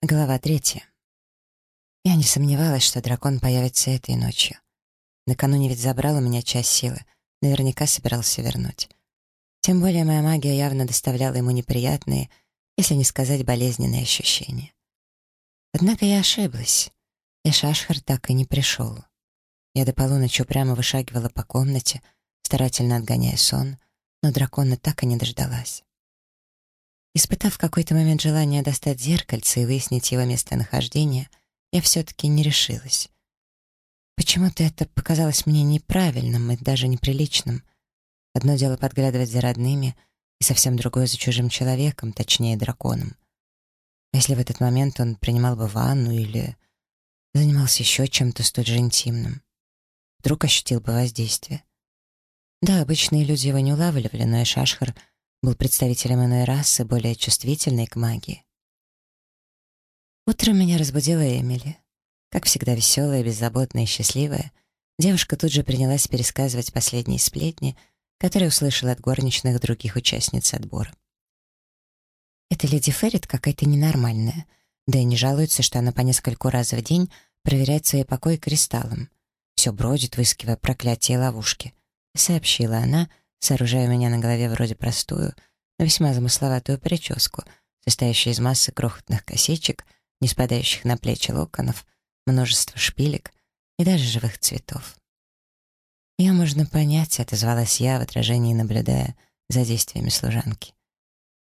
Глава третья. Я не сомневалась, что дракон появится этой ночью. Накануне ведь забрал у меня часть силы, наверняка собирался вернуть. Тем более моя магия явно доставляла ему неприятные, если не сказать болезненные ощущения. Однако я ошиблась, и Шашхар так и не пришел. Я до полуночи прямо вышагивала по комнате, старательно отгоняя сон, но дракона так и не дождалась. Испытав в какой-то момент желание достать зеркальце и выяснить его местонахождение, я все-таки не решилась. Почему-то это показалось мне неправильным и даже неприличным. Одно дело подглядывать за родными, и совсем другое за чужим человеком, точнее, драконом. А если в этот момент он принимал бы ванну или занимался еще чем-то столь же интимным? Вдруг ощутил бы воздействие. Да, обычные люди его не улавливали, но и Шашхар — был представителем иной расы, более чувствительной к магии. Утром меня разбудила Эмили. Как всегда веселая, беззаботная и счастливая, девушка тут же принялась пересказывать последние сплетни, которые услышала от горничных других участниц отбора. Эта леди Феррит какая-то ненормальная, да и не жалуется, что она по нескольку раз в день проверяет свои покои кристаллом. Все бродит, выискивая проклятие и ловушки, сообщила она, сооружая у меня на голове вроде простую, но весьма замысловатую прическу, состоящую из массы крохотных косичек, не спадающих на плечи локонов, множества шпилек и даже живых цветов. Ее можно понять, отозвалась я в отражении, наблюдая за действиями служанки.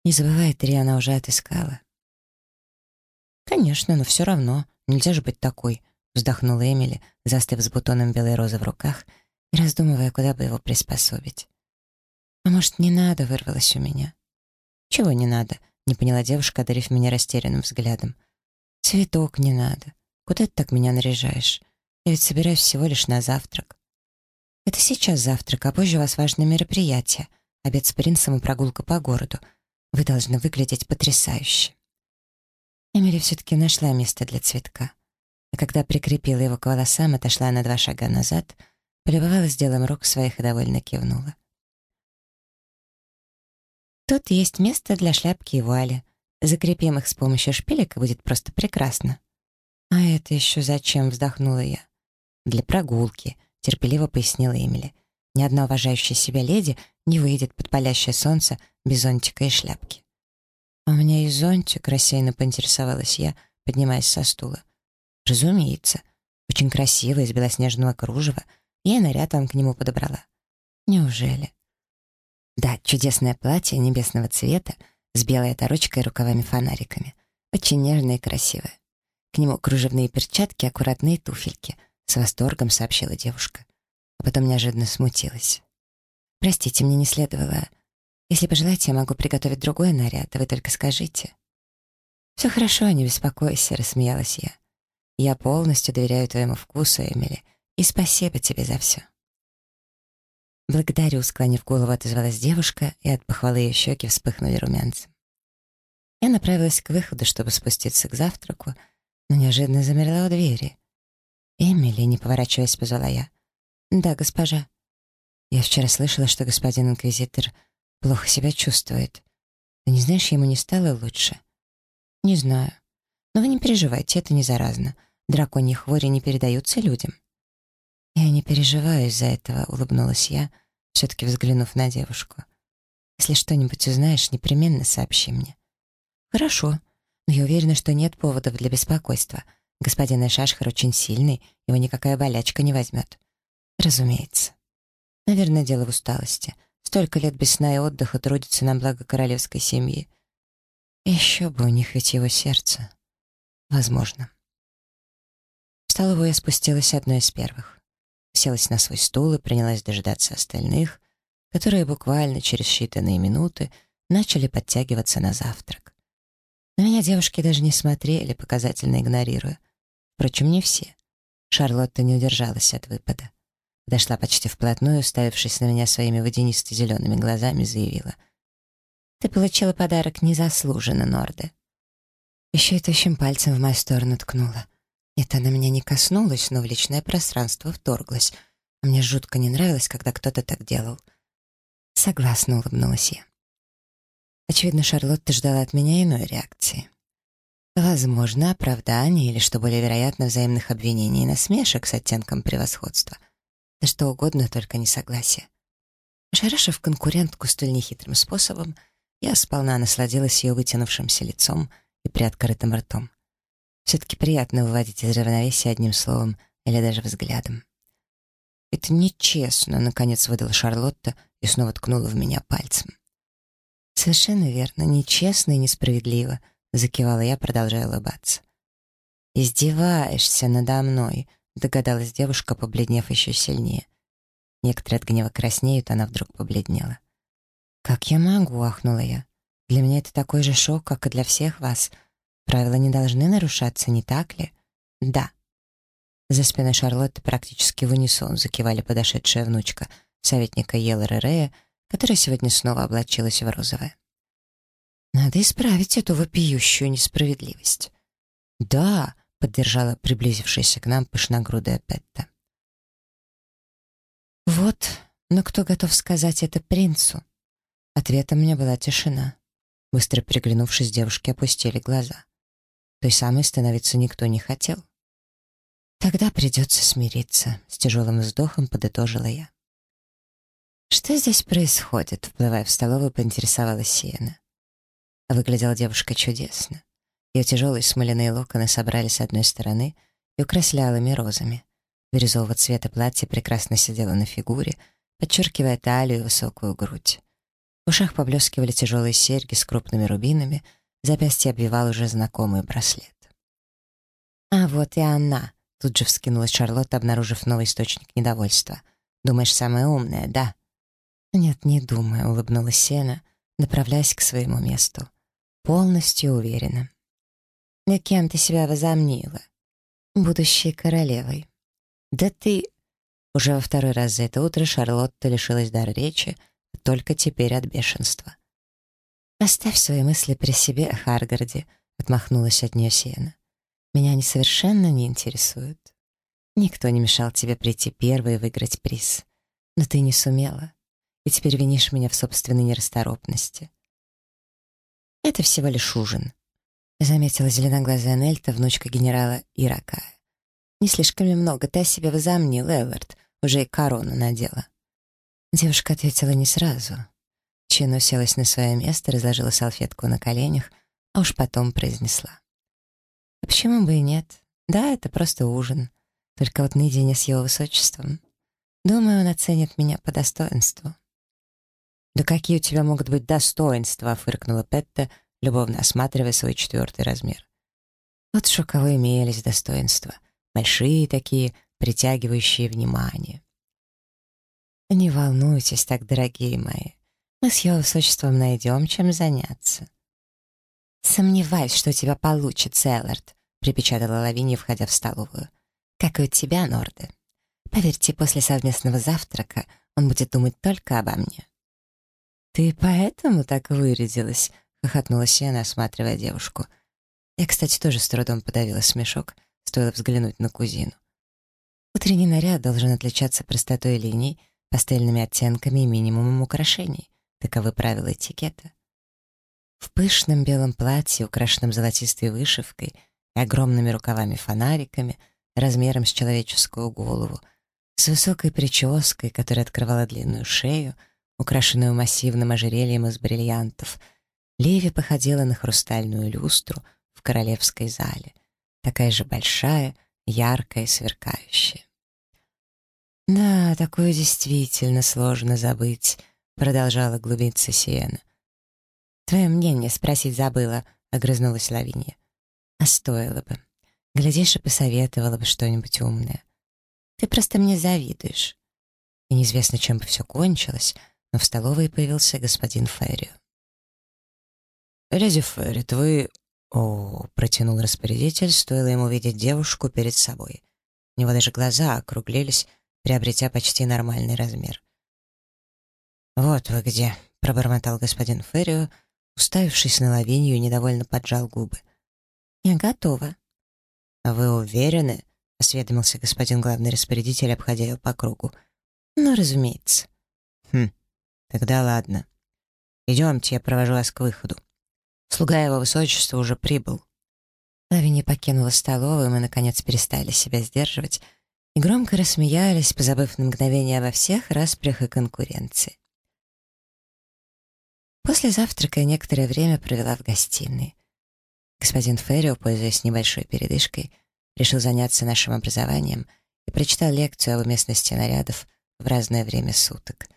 Не забывай, Три она уже отыскала. «Конечно, но все равно. Нельзя же быть такой», — вздохнула Эмили, застыв с бутоном белой розы в руках и раздумывая, куда бы его приспособить. «А может, не надо?» — вырвалось у меня. «Чего не надо?» — не поняла девушка, одарив меня растерянным взглядом. «Цветок не надо. Куда ты так меня наряжаешь? Я ведь собираюсь всего лишь на завтрак». «Это сейчас завтрак, а позже у вас важное мероприятие. Обед с принцем и прогулка по городу. Вы должны выглядеть потрясающе». Эмили все-таки нашла место для цветка. А когда прикрепила его к волосам, отошла на два шага назад, полюбовалась делом рук своих и довольно кивнула. Тут есть место для шляпки и вуали. Закрепим их с помощью шпилек, и будет просто прекрасно. «А это еще зачем?» — вздохнула я. «Для прогулки», — терпеливо пояснила Эмили. «Ни одна уважающая себя леди не выйдет под палящее солнце без зонтика и шляпки». «А у меня есть зонтик», — рассеянно поинтересовалась я, поднимаясь со стула. «Разумеется. Очень красиво, из белоснежного кружева. Я и наряд вам к нему подобрала». «Неужели?» Да, чудесное платье небесного цвета с белой оторочкой и рукавами-фонариками. Очень нежное и красивое. К нему кружевные перчатки, аккуратные туфельки. С восторгом сообщила девушка. А потом неожиданно смутилась. «Простите, мне не следовало. Если пожелаете, я могу приготовить другой наряд, вы только скажите». «Все хорошо, не беспокойся», — рассмеялась я. «Я полностью доверяю твоему вкусу, Эмили, и спасибо тебе за все». «Благодарю», — склонив голову, отозвалась девушка, и от похвалы ее щеки вспыхнули румянцем. Я направилась к выходу, чтобы спуститься к завтраку, но неожиданно замерла у двери. «Эмили», — не поворачиваясь, позвала я. «Да, госпожа». «Я вчера слышала, что господин инквизитор плохо себя чувствует. Ты не знаешь, ему не стало лучше?» «Не знаю. Но вы не переживайте, это не заразно. Драконьи хвори не передаются людям». «Я не переживаю из-за этого», — улыбнулась я, все-таки взглянув на девушку. «Если что-нибудь узнаешь, непременно сообщи мне». «Хорошо, но я уверена, что нет поводов для беспокойства. Господин Эшашхар очень сильный, его никакая болячка не возьмет». «Разумеется. Наверное, дело в усталости. Столько лет без сна и отдыха трудится на благо королевской семьи. Еще бы у них ведь его сердце. Возможно». В столовую я спустилась одной из первых селась на свой стул и принялась дожидаться остальных, которые буквально через считанные минуты начали подтягиваться на завтрак. На меня девушки даже не смотрели, показательно игнорируя. Впрочем, не все. Шарлотта не удержалась от выпада. Дошла почти вплотную, уставившись на меня своими водянисто-зелеными глазами, заявила. «Ты получила подарок незаслуженно, Норде». Еще и тощим пальцем в мою сторону ткнула. Это на меня не коснулось, но в личное пространство вторглась. А мне жутко не нравилось, когда кто-то так делал. Согласно улыбнулась я. Очевидно, Шарлотта ждала от меня иной реакции. Возможно, оправдание или, что более вероятно, взаимных обвинений и насмешек с оттенком превосходства. Да что угодно, только не согласие. Ошарашив конкурентку столь нехитрым способом, я сполна насладилась ее вытянувшимся лицом и приоткрытым ртом. Все-таки приятно выводить из равновесия одним словом или даже взглядом. «Это нечестно», — наконец выдала Шарлотта и снова ткнула в меня пальцем. «Совершенно верно, нечестно и несправедливо», — закивала я, продолжая улыбаться. «Издеваешься надо мной», — догадалась девушка, побледнев еще сильнее. Некоторые от гнева краснеют, она вдруг побледнела. «Как я могу?» — ахнула я. «Для меня это такой же шок, как и для всех вас. Правила не должны нарушаться, не так ли?» «Да». За спиной Шарлотты практически в унисон закивали подошедшая внучка советника Еллера Рея, которая сегодня снова облачилась в розовое. «Надо исправить эту вопиющую несправедливость». «Да», — поддержала приблизившаяся к нам пышногрудая Петта. «Вот, но кто готов сказать это принцу?» Ответом мне была тишина. Быстро приглянувшись, девушки опустили глаза. Той самой становиться никто не хотел. «Тогда придется смириться», — с тяжелым вздохом подытожила я. «Что здесь происходит?» — вплывая в столовую, поинтересовалась Сиена. Выглядела девушка чудесно. Ее тяжелые смоляные локоны собрали с одной стороны и украсили алыми розами. Бирюзового цвета платье прекрасно сидело на фигуре, подчеркивая талию и высокую грудь. В ушах поблескивали тяжелые серьги с крупными рубинами, запястье обвивал уже знакомый браслет. «А вот и она!» — тут же вскинулась Шарлотта, обнаружив новый источник недовольства. «Думаешь, самая умная, да?» «Нет, не думаю», — улыбнулась Сена, направляясь к своему месту. «Полностью уверена». «И кем ты себя возомнила?» «Будущей королевой». «Да ты...» Уже во второй раз за это утро Шарлотта лишилась дара речи, только теперь от бешенства. «Оставь свои мысли при себе, Харгарди», — отмахнулась от нее Сиена. «Меня они совершенно не интересуют. Никто не мешал тебе прийти первой и выиграть приз. Но ты не сумела, и теперь винишь меня в собственной нерасторопности». «Это всего лишь ужин», — заметила зеленоглазая Нельта, внучка генерала Иракая. «Не слишком ли много ты о себе возомнил, Эллард? Уже и корону надела». Девушка ответила не сразу. Чин уселась на свое место, разложила салфетку на коленях, а уж потом произнесла. «А почему бы и нет? Да, это просто ужин. Только вот наедине с его высочеством. Думаю, он оценит меня по достоинству». «Да какие у тебя могут быть достоинства?» — фыркнула Петта, любовно осматривая свой четвертый размер. Вот уж у кого имелись достоинства. Большие такие, притягивающие внимание. Не волнуйтесь так, дорогие мои. Мы с его высочеством найдем, чем заняться. «Сомневаюсь, что у тебя получится, Эллард», — припечатала Лавинья, входя в столовую. «Как и у тебя, Норды. Поверьте, после совместного завтрака он будет думать только обо мне». «Ты поэтому так вырядилась?» — хохотнула Сена, осматривая девушку. Я, кстати, тоже с трудом подавила смешок, стоило взглянуть на кузину. Утренний наряд должен отличаться простотой линий, пастельными оттенками и минимумом украшений. Таковы правила этикета. В пышном белом платье, украшенном золотистой вышивкой и огромными рукавами-фонариками, размером с человеческую голову, с высокой прической, которая открывала длинную шею, украшенную массивным ожерельем из бриллиантов, Леви походила на хрустальную люстру в королевской зале, такая же большая, яркая и сверкающая. «Да, такое действительно сложно забыть», — продолжала глубиться Сиена. «Твое мнение спросить забыла», — огрызнулась Лавинья. «А стоило бы. Глядишь, и посоветовала бы что-нибудь умное. Ты просто мне завидуешь». И неизвестно, чем бы все кончилось, но в столовой появился господин Феррио. «Леди Феррит, вы...» «О...» — протянул распорядитель, стоило ему видеть девушку перед собой. У него даже глаза округлились, приобретя почти нормальный размер. «Вот вы где», — пробормотал господин Феррио, уставившись на Лавинью, недовольно поджал губы. «Я готова». «Вы уверены?» — осведомился господин главный распорядитель, обходя ее по кругу. «Ну, разумеется». «Хм, тогда ладно. Идемте, я провожу вас к выходу. Слуга его высочества уже прибыл». Лавиния покинула столовую, мы, наконец, перестали себя сдерживать и громко рассмеялись, позабыв на мгновение обо всех распрях и конкуренции. После завтрака некоторое время провела в гостиной. Господин Феррио, пользуясь небольшой передышкой, решил заняться нашим образованием и прочитал лекцию об уместности нарядов в разное время суток.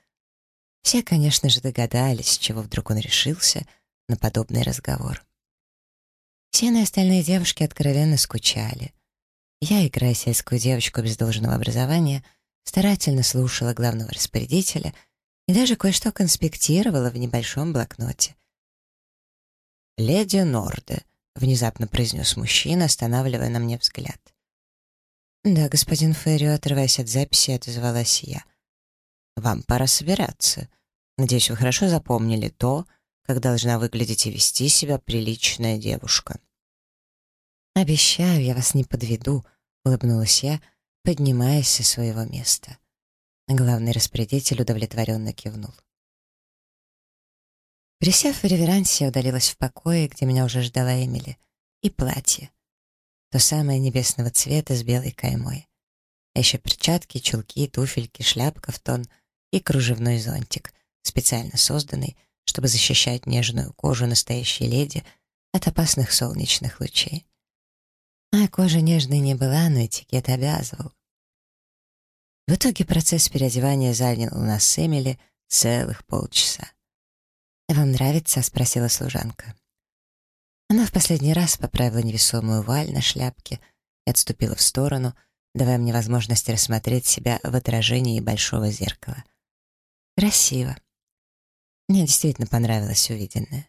Все, конечно же, догадались, чего вдруг он решился на подобный разговор. Все и остальные девушки откровенно скучали. Я, играя сельскую девочку без должного образования, старательно слушала главного распорядителя и даже кое-что конспектировала в небольшом блокноте. «Леди Норде», — внезапно произнес мужчина, останавливая на мне взгляд. «Да, господин Феррио, отрываясь от записи, отозвалась я. Вам пора собираться. Надеюсь, вы хорошо запомнили то, как должна выглядеть и вести себя приличная девушка». «Обещаю, я вас не подведу», — улыбнулась я, поднимаясь со своего места. Главный распорядитель удовлетворенно кивнул. Присев в реверансе, я удалилась в покое, где меня уже ждала Эмили, и платье. То самое небесного цвета с белой каймой. А еще перчатки, чулки, туфельки, шляпка в тон и кружевной зонтик, специально созданный, чтобы защищать нежную кожу настоящей леди от опасных солнечных лучей. Моя кожа нежной не была, но этикет обязывал. В итоге процесс переодевания занял у нас с Эмили целых полчаса. «Вам нравится?» — спросила служанка. Она в последний раз поправила невесомую валь на шляпке и отступила в сторону, давая мне возможность рассмотреть себя в отражении большого зеркала. Красиво. Мне действительно понравилось увиденное.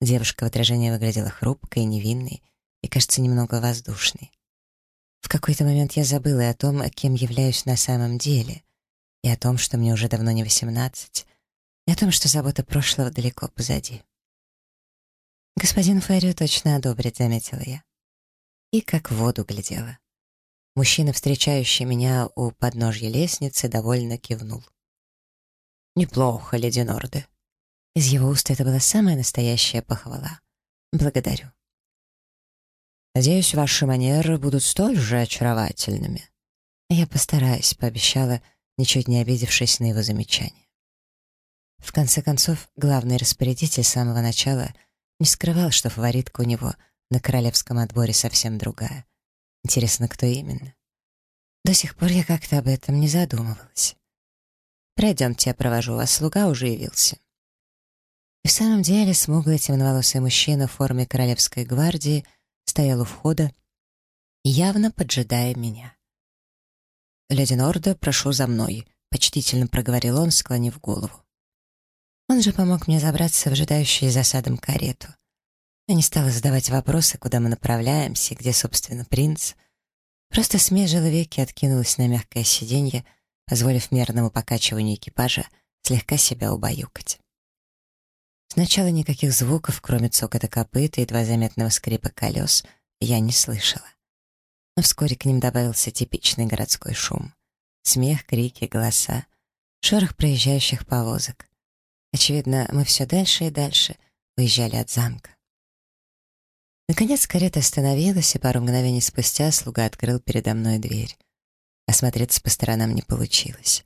Девушка в отражении выглядела хрупкой невинной, и, кажется, немного воздушной. В какой-то момент я забыла и о том, кем являюсь на самом деле, и о том, что мне уже давно не восемнадцать, и о том, что забота прошлого далеко позади. «Господин Феррио точно одобрит», — заметила я. И как в воду глядела. Мужчина, встречающий меня у подножья лестницы, довольно кивнул. «Неплохо, леди Норде». Из его уст это была самая настоящая похвала. «Благодарю». Надеюсь, ваши манеры будут столь же очаровательными. Я постараюсь, пообещала, ничуть не обидевшись на его замечание. В конце концов, главный распорядитель с самого начала не скрывал, что фаворитка у него на королевском отборе совсем другая. Интересно, кто именно? До сих пор я как-то об этом не задумывалась. «Пройдемте, я провожу вас, слуга уже явился». И в самом деле смуглый темноволосый мужчина в форме королевской гвардии — стоял у входа, явно поджидая меня. «Леди Норда, прошу за мной», — почтительно проговорил он, склонив голову. Он же помог мне забраться в ожидающую за садом карету. Я не стала задавать вопросы, куда мы направляемся и где, собственно, принц. Просто смежила веки, откинулась на мягкое сиденье, позволив мерному покачиванию экипажа слегка себя убаюкать. Сначала никаких звуков, кроме цокота копыта и едва заметного скрипа колес, я не слышала. Но вскоре к ним добавился типичный городской шум. Смех, крики, голоса, шорох проезжающих повозок. Очевидно, мы все дальше и дальше уезжали от замка. Наконец карета остановилась, и пару мгновений спустя слуга открыл передо мной дверь. Осмотреться по сторонам не получилось.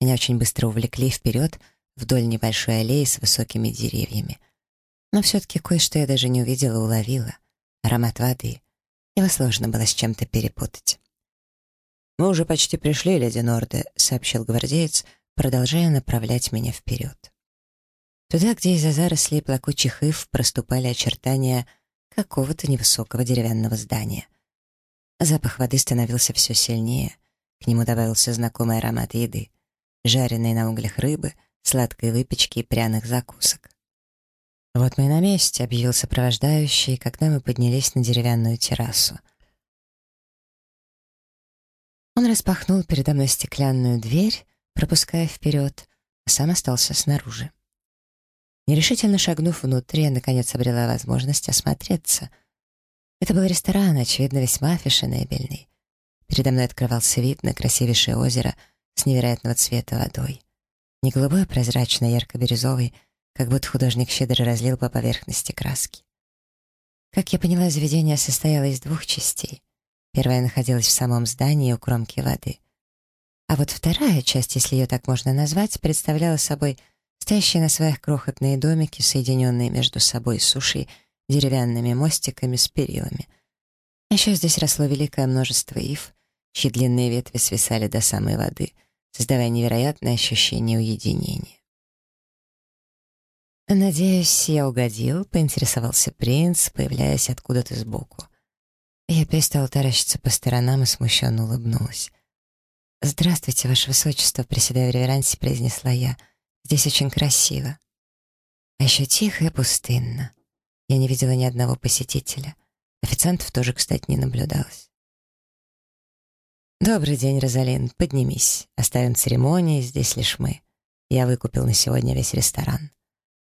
Меня очень быстро увлекли вперед — вдоль небольшой аллеи с высокими деревьями. Но все-таки кое-что я даже не увидела, уловила. Аромат воды. Его сложно было с чем-то перепутать. «Мы уже почти пришли, леди Норде», — сообщил гвардеец, продолжая направлять меня вперед. Туда, где из-за зарослей плакучих ив проступали очертания какого-то невысокого деревянного здания. Запах воды становился все сильнее, к нему добавился знакомый аромат еды, жареной на углях рыбы — сладкой выпечки и пряных закусок. «Вот мы и на месте», — объявил сопровождающий, когда мы поднялись на деревянную террасу. Он распахнул передо мной стеклянную дверь, пропуская вперед, а сам остался снаружи. Нерешительно шагнув внутрь, я, наконец, обрела возможность осмотреться. Это был ресторан, очевидно, весьма фешенебельный. Передо мной открывался вид на красивейшее озеро с невероятного цвета водой. Не голубой, а прозрачный, ярко-бирюзовый, как будто художник щедро разлил по поверхности краски. Как я поняла, заведение состояло из двух частей. Первая находилась в самом здании у кромки воды. А вот вторая часть, если ее так можно назвать, представляла собой стоящие на своих крохотные домики, соединенные между собой сушей деревянными мостиками с перилами. Еще здесь росло великое множество ив, чьи длинные ветви свисали до самой воды, создавая невероятное ощущение уединения. «Надеюсь, я угодил», — поинтересовался принц, появляясь откуда-то сбоку. Я перестала таращиться по сторонам и смущенно улыбнулась. «Здравствуйте, Ваше Высочество», — приседая в реверансе, произнесла я. «Здесь очень красиво». А еще тихо и пустынно. Я не видела ни одного посетителя. Официантов тоже, кстати, не наблюдалось. «Добрый день, Розалин. Поднимись. Оставим церемонии, здесь лишь мы. Я выкупил на сегодня весь ресторан».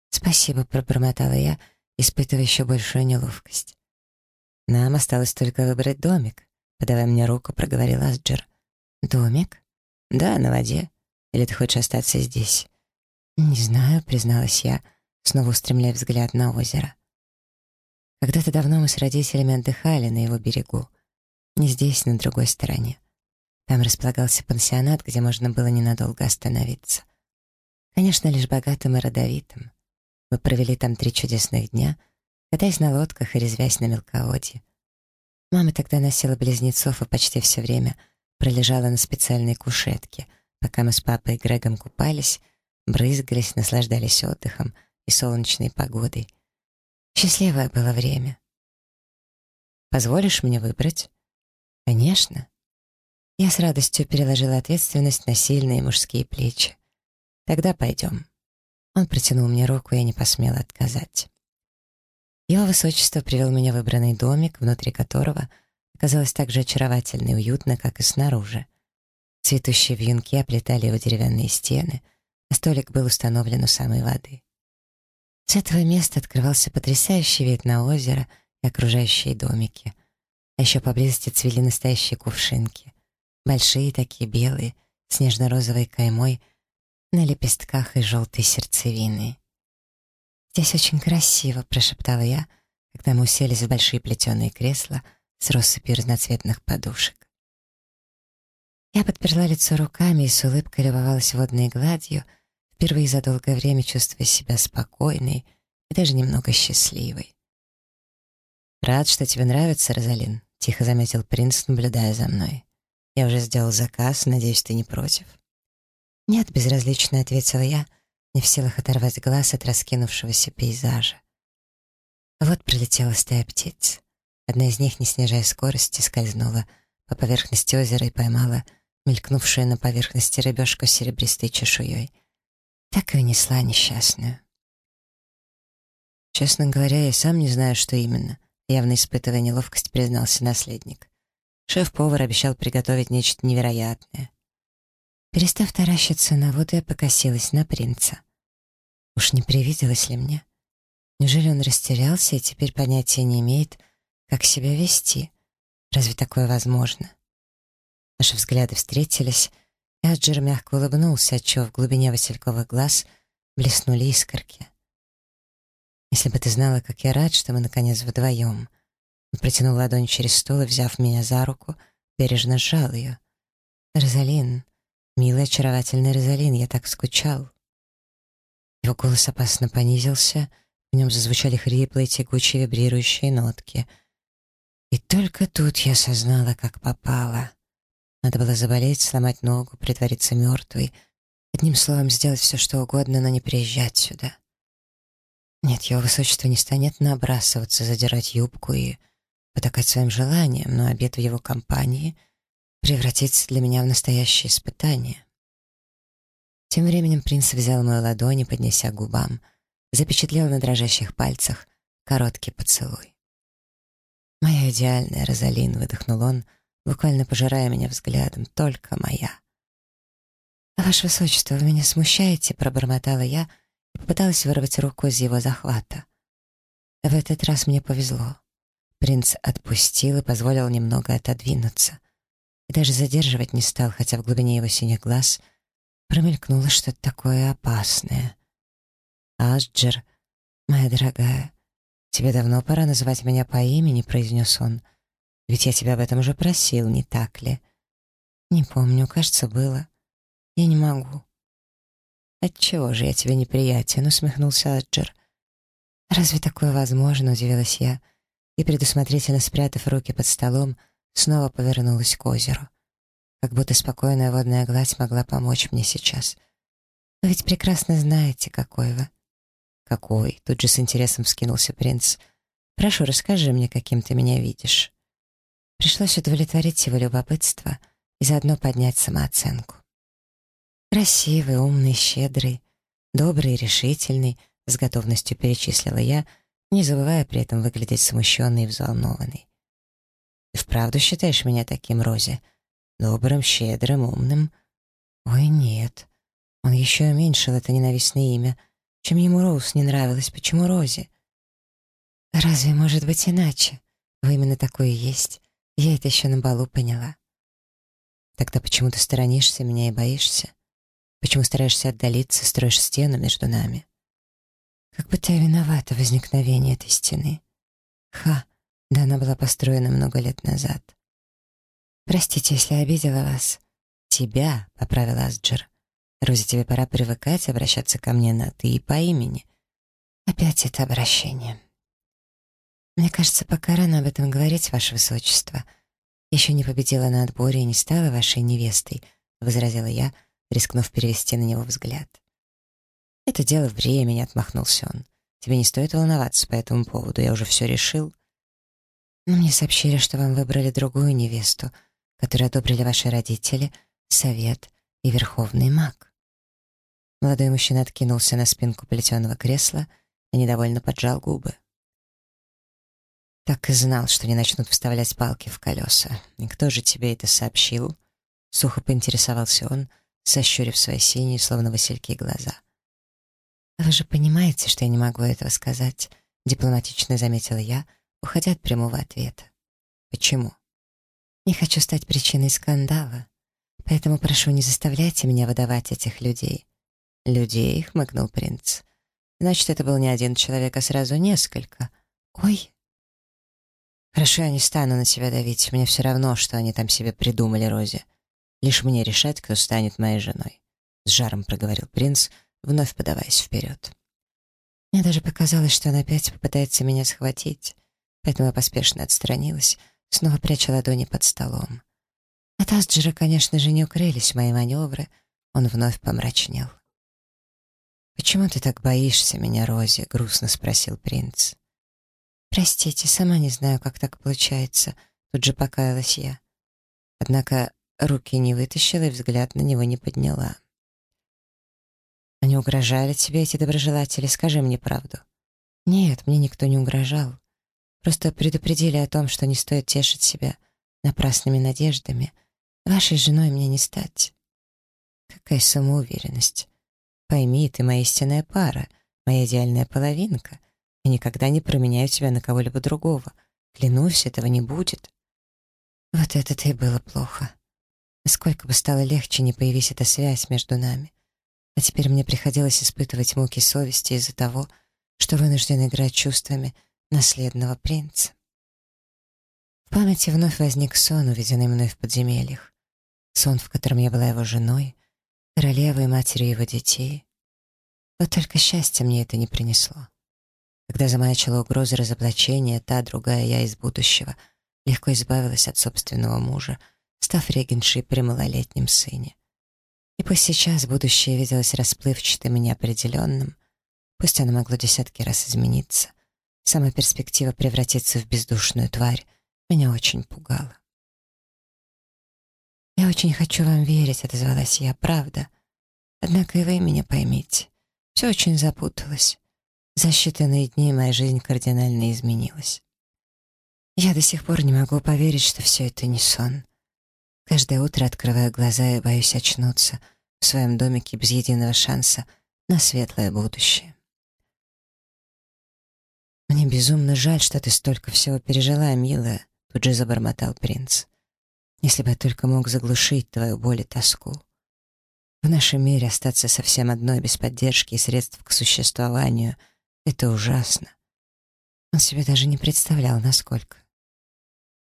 «Спасибо», — пробормотала я, испытывая еще большую неловкость. «Нам осталось только выбрать домик», — подавая мне руку, проговорил Асджер. «Домик?» «Да, на воде. Или ты хочешь остаться здесь?» «Не знаю», — призналась я, снова устремляя взгляд на озеро. Когда-то давно мы с родителями отдыхали на его берегу. Не здесь, на другой стороне. Там располагался пансионат, где можно было ненадолго остановиться. Конечно, лишь богатым и родовитым. Мы провели там три чудесных дня, катаясь на лодках и резвясь на мелководье. Мама тогда носила близнецов и почти все время пролежала на специальной кушетке, пока мы с папой и Грегом купались, брызгались, наслаждались отдыхом и солнечной погодой. Счастливое было время. «Позволишь мне выбрать?» «Конечно». Я с радостью переложила ответственность на сильные мужские плечи. «Тогда пойдем». Он протянул мне руку, я не посмела отказать. Его высочество привел меня в выбранный домик, внутри которого оказалось так же очаровательно и уютно, как и снаружи. Цветущие вьюнки оплетали его деревянные стены, а столик был установлен у самой воды. С этого места открывался потрясающий вид на озеро и окружающие домики. А еще поблизости цвели настоящие кувшинки. Большие такие, белые, с нежно-розовой каймой — на лепестках и желтой сердцевины. «Здесь очень красиво», — прошептала я, когда мы уселись в большие плетеные кресла с россыпью разноцветных подушек. Я подперла лицо руками и с улыбкой любовалась водной гладью, впервые за долгое время чувствуя себя спокойной и даже немного счастливой. «Рад, что тебе нравится, Розалин», — тихо заметил принц, наблюдая за мной. «Я уже сделал заказ, надеюсь, ты не против». «Нет», — безразлично ответила я, не в силах оторвать глаз от раскинувшегося пейзажа. Вот прилетела стая птиц. Одна из них, не снижая скорости, скользнула по поверхности озера и поймала мелькнувшую на поверхности рыбешку серебристой чешуей. Так и унесла несчастную. Честно говоря, я сам не знаю, что именно. Явно испытывая неловкость, признался наследник. Шеф-повар обещал приготовить нечто невероятное. Перестав таращиться на воду, я покосилась на принца. Уж не привиделось ли мне? Неужели он растерялся и теперь понятия не имеет, как себя вести? Разве такое возможно? Наши взгляды встретились, и Аджир мягко улыбнулся, отчего в глубине васильковых глаз блеснули искорки. «Если бы ты знала, как я рад, что мы, наконец, вдвоем». Протянул ладонь через стол и, взяв меня за руку, бережно сжал ее. «Розалин, «Милый, очаровательный Розалин, я так скучал». Его голос опасно понизился, в нем зазвучали хриплые, тягучие, вибрирующие нотки. И только тут я осознала, как попала. Надо было заболеть, сломать ногу, притвориться мертвой, одним словом сделать все, что угодно, но не приезжать сюда. Нет, его высочество не станет набрасываться, задирать юбку и потакать своим желаниям, но обед в его компании — превратится для меня в настоящее испытание. Тем временем принц взял мою ладонь и, поднеся к губам, запечатлел на дрожащих пальцах короткий поцелуй. «Моя идеальная Розалин», — выдохнул он, буквально пожирая меня взглядом, — «только моя». «Ваше Высочество, вы меня смущаете», — пробормотала я и попыталась вырвать руку из его захвата. В этот раз мне повезло. Принц отпустил и позволил немного отодвинуться и даже задерживать не стал, хотя в глубине его синих глаз промелькнуло что-то такое опасное. «Асджер, моя дорогая, «Тебе давно пора называть меня по имени», — произнес он. «Ведь я тебя об этом уже просил, не так ли?» «Не помню, кажется, было. Я не могу». «Отчего же я тебе неприятен?» — усмехнулся Аджер. «Разве такое возможно?» — удивилась я, и, предусмотрительно спрятав руки под столом, снова повернулась к озеру. Как будто спокойная водная гладь могла помочь мне сейчас. «Вы ведь прекрасно знаете, какой вы». «Какой?» — тут же с интересом вскинулся принц. «Прошу, расскажи мне, каким ты меня видишь». Пришлось удовлетворить его любопытство и заодно поднять самооценку. Красивый, умный, щедрый, добрый, решительный, с готовностью перечислила я, не забывая при этом выглядеть смущенной и взволнованной. «Ты вправду считаешь меня таким, Рози? Добрым, щедрым, умным?» «Ой, нет. Он еще уменьшил это ненавистное имя. Чем ему Роуз не нравилось, почему Рози?» «Разве может быть иначе? Вы именно такое и есть. Я это еще на балу поняла». «Тогда почему ты сторонишься меня и боишься? Почему стараешься отдалиться, строишь стену между нами?» Как будто я виновата в возникновении этой стены. Ха, да она была построена много лет назад. Простите, если обидела вас. Тебя, — поправил Асджер. Рози, тебе пора привыкать обращаться ко мне на «ты» и по имени. Опять это обращение. Мне кажется, пока рано об этом говорить, ваше высочество. Еще не победила на отборе и не стала вашей невестой, — возразила я, рискнув перевести на него взгляд. «Это дело времени», — отмахнулся он. «Тебе не стоит волноваться по этому поводу, я уже все решил». «Но мне сообщили, что вам выбрали другую невесту, которую одобрили ваши родители, совет и верховный маг». Молодой мужчина откинулся на спинку плетеного кресла и недовольно поджал губы. «Так и знал, что не начнут вставлять палки в колеса. И кто же тебе это сообщил?» Сухо поинтересовался он, сощурив свои синие, словно васильки, глаза. «Вы же понимаете, что я не могу этого сказать», — дипломатично заметила я, уходя от прямого ответа. «Почему?» «Не хочу стать причиной скандала, поэтому прошу, не заставляйте меня выдавать этих людей». «Людей?» — хмыкнул принц. «Значит, это был не один человек, а сразу несколько. Ой!» «Хорошо, я не стану на тебя давить. Мне все равно, что они там себе придумали, Рози. Лишь мне решать, кто станет моей женой», — с жаром проговорил принц, вновь подаваясь вперед. Мне даже показалось, что он опять попытается меня схватить, поэтому я поспешно отстранилась, снова пряча ладони под столом. От Асджера, конечно же, не укрылись мои маневры, он вновь помрачнел. «Почему ты так боишься меня, Рози?» — грустно спросил принц. «Простите, сама не знаю, как так получается», — тут же покаялась я. Однако руки не вытащила и взгляд на него не подняла. Они угрожали тебе, эти доброжелатели? Скажи мне правду». «Нет, мне никто не угрожал. Просто предупредили о том, что не стоит тешить себя напрасными надеждами. Вашей женой мне не стать». «Какая самоуверенность. Пойми, ты моя истинная пара, моя идеальная половинка. Я никогда не променяю тебя на кого-либо другого. Клянусь, этого не будет». Вот это-то и было плохо. Насколько бы стало легче, не появись эта связь между нами. А теперь мне приходилось испытывать муки совести из-за того, что вынужден играть чувствами наследного принца. В памяти вновь возник сон, увиденный мной в подземельях. Сон, в котором я была его женой, королевой, матерью его детей. Вот только счастья мне это не принесло. Когда замаячила угроза разоблачения, та, другая я из будущего легко избавилась от собственного мужа, став регеншей при малолетнем сыне. И пусть сейчас будущее виделось расплывчатым и неопределенным, пусть оно могло десятки раз измениться, сама перспектива превратиться в бездушную тварь меня очень пугала. «Я очень хочу вам верить», — отозвалась я, — «правда. Однако и вы меня поймите. Все очень запуталось. За считанные дни моя жизнь кардинально изменилась. Я до сих пор не могу поверить, что все это не сон. Каждое утро открываю глаза и боюсь очнуться в своем домике без единого шанса на светлое будущее. «Мне безумно жаль, что ты столько всего пережила, милая», — тут же забормотал принц. «Если бы я только мог заглушить твою боль и тоску. В нашем мире остаться совсем одной без поддержки и средств к существованию — это ужасно. Он себе даже не представлял, насколько.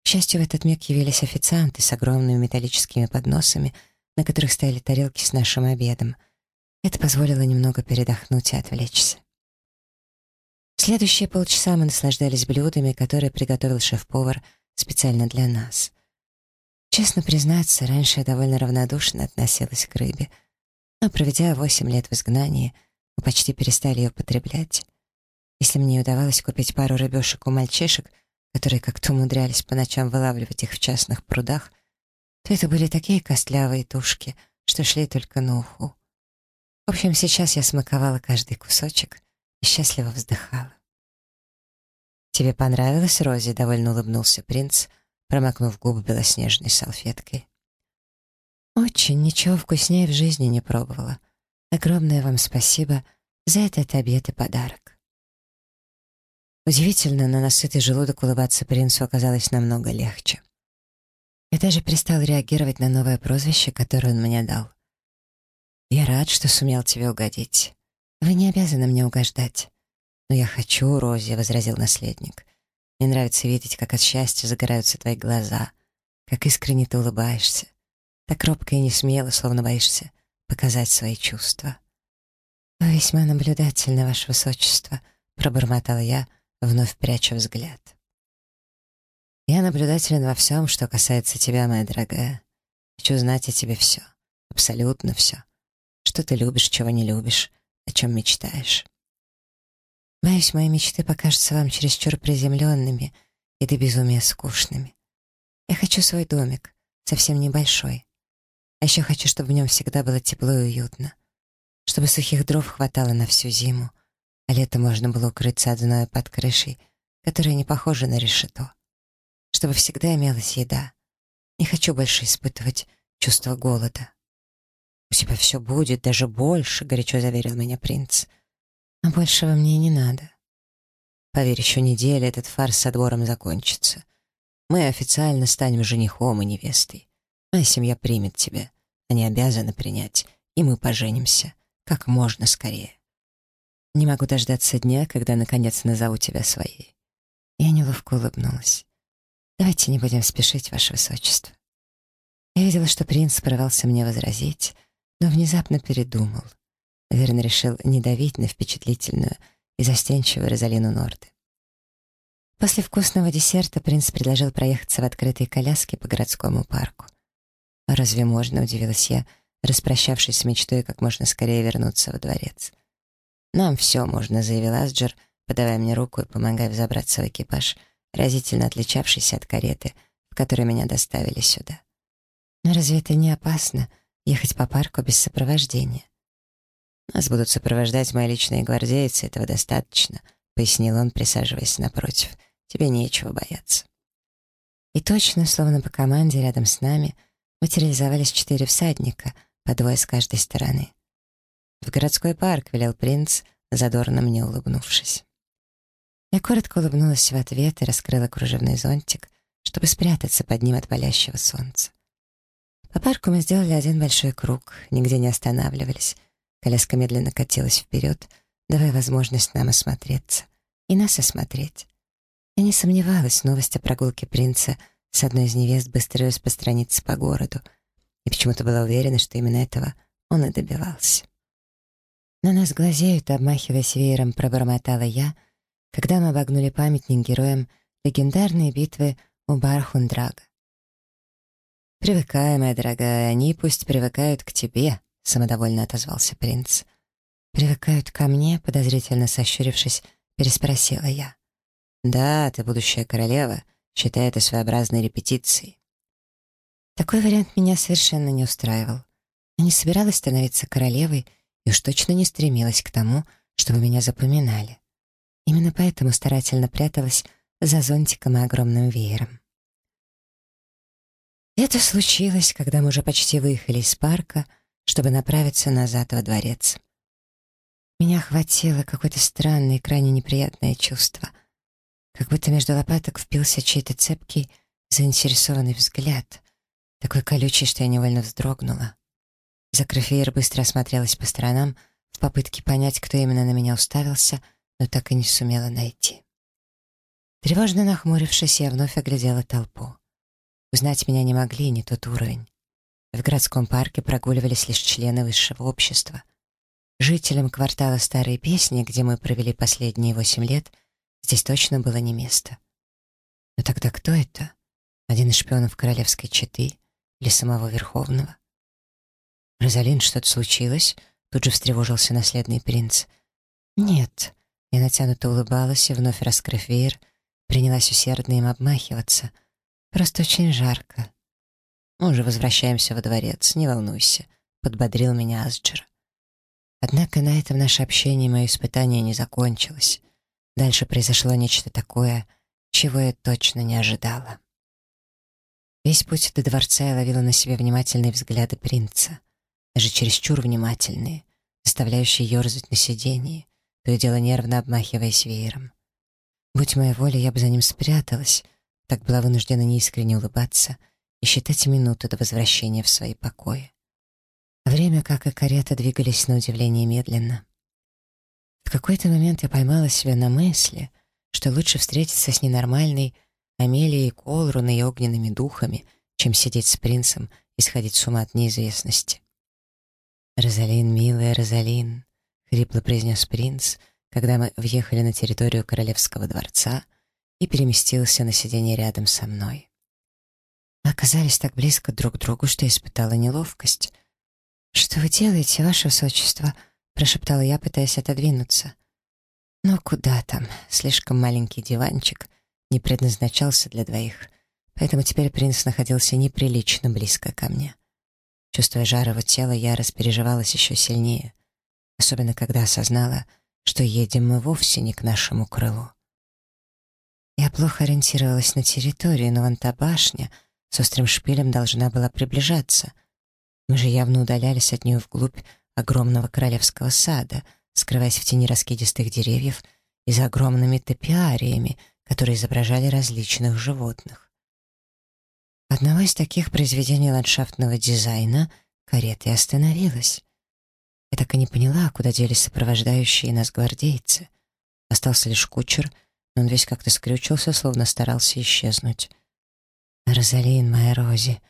К счастью, в этот миг явились официанты с огромными металлическими подносами, на которых стояли тарелки с нашим обедом. Это позволило немного передохнуть и отвлечься. Следующие полчаса мы наслаждались блюдами, которые приготовил шеф-повар специально для нас. Честно признаться, раньше я довольно равнодушно относилась к рыбе, но, проведя восемь лет в изгнании, мы почти перестали ее потреблять. Если мне удавалось купить пару рыбешек у мальчишек, которые как-то умудрялись по ночам вылавливать их в частных прудах, то это были такие костлявые тушки, что шли только на уху. В общем, сейчас я смаковала каждый кусочек и счастливо вздыхала. «Тебе понравилось, Рози?» — довольно улыбнулся принц, промокнув губы белоснежной салфеткой. «Очень, ничего вкуснее в жизни не пробовала. Огромное вам спасибо за этот обед и подарок». Удивительно, но на сытый желудок улыбаться принцу оказалось намного легче. Я даже перестал реагировать на новое прозвище, которое он мне дал. «Я рад, что сумел тебе угодить. Вы не обязаны мне угождать. «Но я хочу, Рози», — возразил наследник. «Мне нравится видеть, как от счастья загораются твои глаза, как искренне ты улыбаешься, так робко и не смело, словно боишься показать свои чувства». «Вы весьма наблюдательны, ваше высочество», — пробормотала я, вновь пряча взгляд. «Я наблюдателен во всем, что касается тебя, моя дорогая. Хочу знать о тебе все, абсолютно все. Что ты любишь, чего не любишь, о чем мечтаешь». Боюсь, мои мечты покажутся вам чересчур приземленными и до безумия скучными. Я хочу свой домик, совсем небольшой. А еще хочу, чтобы в нем всегда было тепло и уютно. Чтобы сухих дров хватало на всю зиму, а летом можно было укрыться от зноя под крышей, которая не похожа на решето. Чтобы всегда имелась еда. Не хочу больше испытывать чувство голода. «У тебя все будет, даже больше», — горячо заверил меня принц. А большего мне не надо. Поверь, еще неделя этот фарс с отбором закончится. Мы официально станем женихом и невестой. Моя семья примет тебя. Они обязаны принять, и мы поженимся как можно скорее. Не могу дождаться дня, когда наконец назову тебя своей. Я неловко улыбнулась. Давайте не будем спешить, ваше высочество. Я видела, что принц порывался мне возразить, но внезапно передумал — Наверное, решил не давить на впечатлительную и застенчивую Розалину Норды. После вкусного десерта принц предложил проехаться в открытой коляске по городскому парку. «А разве можно?» — удивилась я, распрощавшись с мечтой как можно скорее вернуться во дворец. «Нам все можно», — заявил Асджер, подавая мне руку и помогая взобраться в экипаж, разительно отличавшийся от кареты, в которой меня доставили сюда. «Но разве это не опасно, ехать по парку без сопровождения?» «Нас будут сопровождать мои личные гвардейцы, этого достаточно», — пояснил он, присаживаясь напротив. «Тебе нечего бояться». И точно, словно по команде, рядом с нами материализовались четыре всадника, по двое с каждой стороны. «В городской парк», — велел принц, задорно мне улыбнувшись. Я коротко улыбнулась в ответ и раскрыла кружевный зонтик, чтобы спрятаться под ним от палящего солнца. По парку мы сделали один большой круг, нигде не останавливались, Коляска медленно катилась вперед, давая возможность нам осмотреться и нас осмотреть. Я не сомневалась, новость о прогулке принца с одной из невест быстро распространится по городу, и почему-то была уверена, что именно этого он и добивался. На нас глазеют, обмахиваясь веером, пробормотала я, когда мы обогнули памятник героям легендарной битвы у Бархундрага. «Привыкай, моя дорогая, они пусть привыкают к тебе», — самодовольно отозвался принц. «Привыкают ко мне?» — подозрительно сощурившись, переспросила я. «Да, ты будущая королева. Считай это своеобразной репетицией». Такой вариант меня совершенно не устраивал. Я не собиралась становиться королевой и уж точно не стремилась к тому, чтобы меня запоминали. Именно поэтому старательно пряталась за зонтиком и огромным веером. Это случилось, когда мы уже почти выехали из парка — чтобы направиться назад во дворец. Меня охватило какое-то странное и крайне неприятное чувство, как будто между лопаток впился чей-то цепкий, заинтересованный взгляд, такой колючий, что я невольно вздрогнула. Закрыв быстро осмотрелась по сторонам в попытке понять, кто именно на меня уставился, но так и не сумела найти. Тревожно нахмурившись, я вновь оглядела толпу. Узнать меня не могли, не тот уровень. В городском парке прогуливались лишь члены высшего общества. Жителям квартала Старой Песни, где мы провели последние восемь лет, здесь точно было не место. Но тогда кто это? Один из шпионов королевской четы или самого Верховного? «Розалин, что-то случилось?» Тут же встревожился наследный принц. «Нет». Я натянуто улыбалась и, вновь раскрыв веер, принялась усердно им обмахиваться. «Просто очень жарко». «Мы уже возвращаемся во дворец, не волнуйся», — подбодрил меня Асджер. Однако на этом наше общение и мое испытание не закончилось. Дальше произошло нечто такое, чего я точно не ожидала. Весь путь до дворца я ловила на себе внимательные взгляды принца, даже чересчур внимательные, заставляющие ерзать на сиденье, то и дело нервно обмахиваясь веером. Будь моя воля, я бы за ним спряталась, так была вынуждена неискренне улыбаться и считать минуты до возвращения в свои покои. Время, как и карета, двигались на удивление медленно. В какой-то момент я поймала себя на мысли, что лучше встретиться с ненормальной Амелией Колруной и огненными духами, чем сидеть с принцем и сходить с ума от неизвестности. «Розалин, милая Розалин», — хрипло произнес принц, когда мы въехали на территорию королевского дворца и переместился на сиденье рядом со мной. Мы оказались так близко друг к другу, что испытала неловкость — «Что вы делаете, ваше высочество?» — прошептала я, пытаясь отодвинуться. «Ну куда там? Слишком маленький диванчик не предназначался для двоих, поэтому теперь принц находился неприлично близко ко мне. Чувствуя жар его тела, я распереживалась еще сильнее, особенно когда осознала, что едем мы вовсе не к нашему крылу. Я плохо ориентировалась на территорию, но вон та башня с острым шпилем должна была приближаться — мы же явно удалялись от нее вглубь огромного королевского сада, скрываясь в тени раскидистых деревьев и за огромными топиариями, которые изображали различных животных. Одного из таких произведений ландшафтного дизайна карета и остановилась. Я так и не поняла, куда делись сопровождающие нас гвардейцы. Остался лишь кучер, но он весь как-то скрючился, словно старался исчезнуть. «Розалин, моя Рози,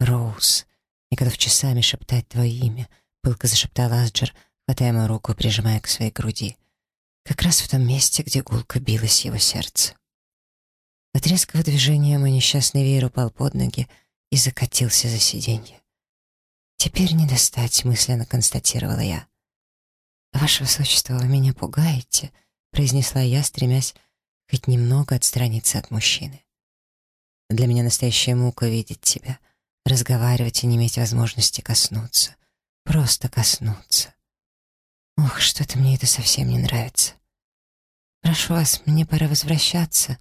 Роуз, и готов часами шептать твое имя», — пылко зашептал Асджер, хватая мою руку прижимая к своей груди. Как раз в том месте, где гулко билось его сердце. От резкого движения мой несчастный веер упал под ноги и закатился за сиденье. «Теперь не достать», — мысленно констатировала я. «Ваше высочество, вы меня пугаете», — произнесла я, стремясь хоть немного отстраниться от мужчины. «Для меня настоящая мука видеть тебя», — разговаривать и не иметь возможности коснуться. Просто коснуться. Ох, что-то мне это совсем не нравится. Прошу вас, мне пора возвращаться.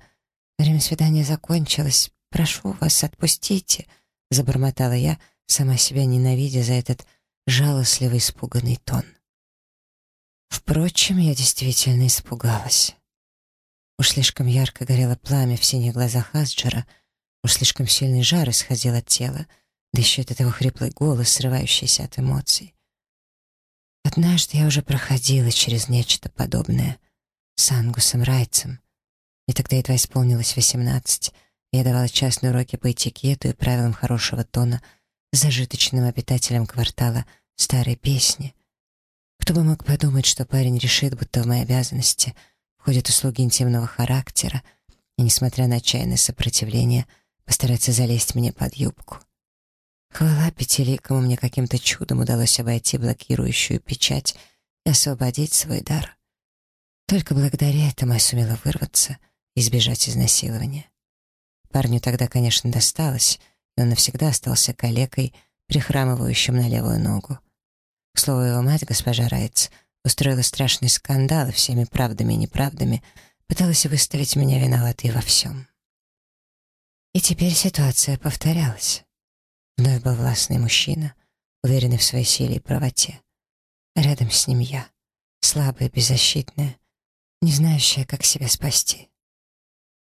Время свидания закончилось. Прошу вас, отпустите, забормотала я, сама себя ненавидя за этот жалостливый, испуганный тон. Впрочем, я действительно испугалась. Уж слишком ярко горело пламя в синих глазах Асджера — Уж слишком сильный жар исходил от тела, да еще этот его хриплый голос, срывающийся от эмоций. Однажды я уже проходила через нечто подобное с Ангусом Райцем, и тогда едва исполнилось восемнадцать, я давала частные уроки по этикету и правилам хорошего тона зажиточным обитателям квартала старой песни. Кто бы мог подумать, что парень решит, будто в мои обязанности входят услуги интимного характера, и, несмотря на отчаянное сопротивление, — постараться залезть мне под юбку. Хвала пятиликому мне каким-то чудом удалось обойти блокирующую печать и освободить свой дар. Только благодаря этому я сумела вырваться избежать изнасилования. Парню тогда, конечно, досталось, но он навсегда остался калекой, прихрамывающим на левую ногу. К слову, его мать, госпожа Райц, устроила страшный скандал всеми правдами и неправдами пыталась выставить меня виноватой во всем. И теперь ситуация повторялась. Вновь был властный мужчина, уверенный в своей силе и правоте. А рядом с ним я, слабая, беззащитная, не знающая, как себя спасти.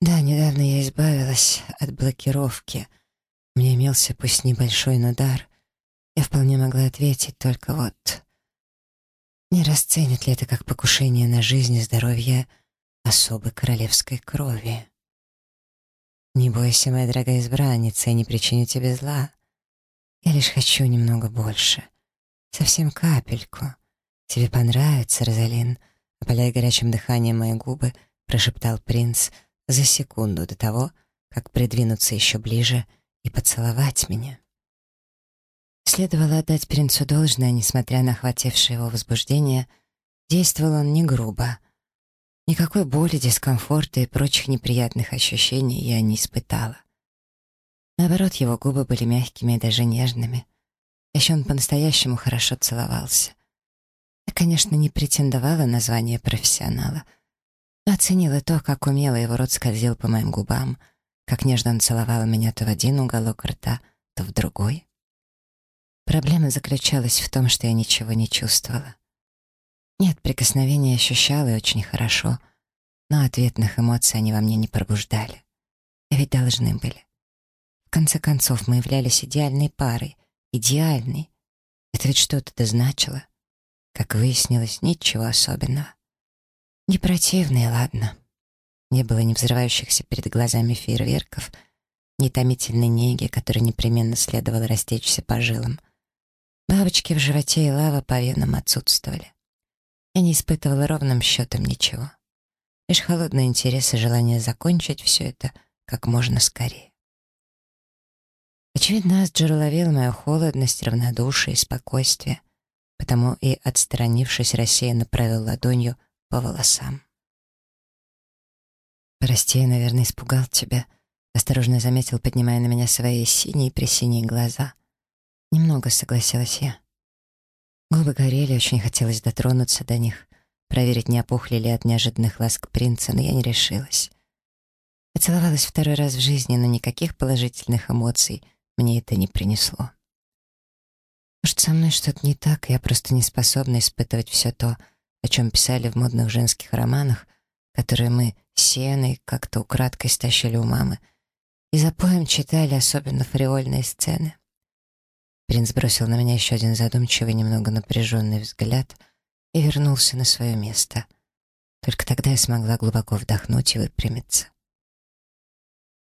Да, недавно я избавилась от блокировки. Меня имелся пусть небольшой, но. Я вполне могла ответить, только вот... Не расценят ли это как покушение на жизнь и здоровье особой королевской крови? «Не бойся, моя дорогая избранница, я не причиню тебе зла. Я лишь хочу немного больше. Совсем капельку. Тебе понравится, Розалин», опаляя горячим дыханием мои губы, прошептал принц за секунду до того, как придвинуться еще ближе и поцеловать меня. Следовало отдать принцу должное, несмотря на охватившее его возбуждение, действовал он не грубо. Никакой боли, дискомфорта и прочих неприятных ощущений я не испытала. Наоборот, его губы были мягкими и даже нежными. Еще он по-настоящему хорошо целовался. Я, конечно, не претендовала на звание профессионала, оценила то, как умело его рот скользил по моим губам, как нежно он целовал меня то в один уголок рта, то в другой. Проблема заключалась в том, что я ничего не чувствовала. Нет, прикосновения ощущала и очень хорошо, но ответных эмоций они во мне не пробуждали. А ведь должны были. В конце концов, мы являлись идеальной парой. Идеальной. Это ведь что-то значило. Как выяснилось, ничего особенного. Не противные, ладно. Не было ни взрывающихся перед глазами фейерверков, ни томительной неги, которой непременно следовало растечься по жилам. Бабочки в животе и лава по венам отсутствовали. Я не испытывала ровным счетом ничего. Лишь холодный интерес и желание закончить все это как можно скорее. Очевидно, Асджер уловил мою холодность, равнодушие и спокойствие, потому и, отстранившись, рассеянно провел ладонью по волосам. «Прости, я, наверное, испугал тебя», — осторожно заметил, поднимая на меня свои синие-пресиние глаза. Немного согласилась я. Губы горели, очень хотелось дотронуться до них, проверить, не опухли ли от неожиданных ласк принца, но я не решилась. Я целовалась второй раз в жизни, но никаких положительных эмоций мне это не принесло. Может, со мной что-то не так, я просто не способна испытывать все то, о чем писали в модных женских романах, которые мы Сеной как-то украдкой стащили у мамы, и за поем читали особенно фривольные сцены. Принц бросил на меня еще один задумчивый, немного напряженный взгляд и вернулся на свое место. Только тогда я смогла глубоко вдохнуть и выпрямиться.